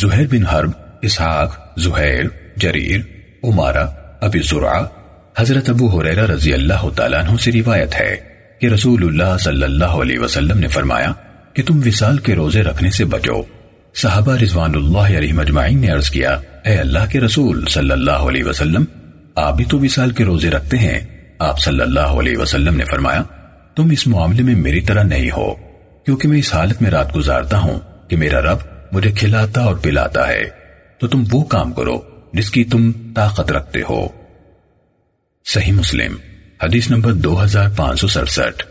زہیر بن حرب، اسحاق، زہیر، جریر، عمارہ، ابی زرعہ، حضرت ابو حریرہ رضی اللہ تعالیٰ عنہ سے روایت ہے کہ رسول اللہ صلی اللہ علیہ وسلم نے فرمایا کہ تم وصال کے روزے رکھنے سے بچو۔ صحابہ رضوان اللہ علیہ مجمعین نے عرض کیا، اے اللہ کے رسول صلی اللہ علیہ وسلم، آپ بھی تو وصال کے روزے رکھتے ہیں۔ آپ صلی اللہ علیہ وسلم نے فرمایا، تم اس معاملے میں میری طرح نہیں ہو، کیونکہ میں اس حالت میں رات گزارتا ہوں کہ میرا رب مجھے کھلاتا اور پلاتا ہے، تو تم وہ کام کرو جس کی تم طاقت رکھتے ہو۔ صحیح مسلم، حدیث نمبر دو ہزار پانچ سو سڑسٹھ۔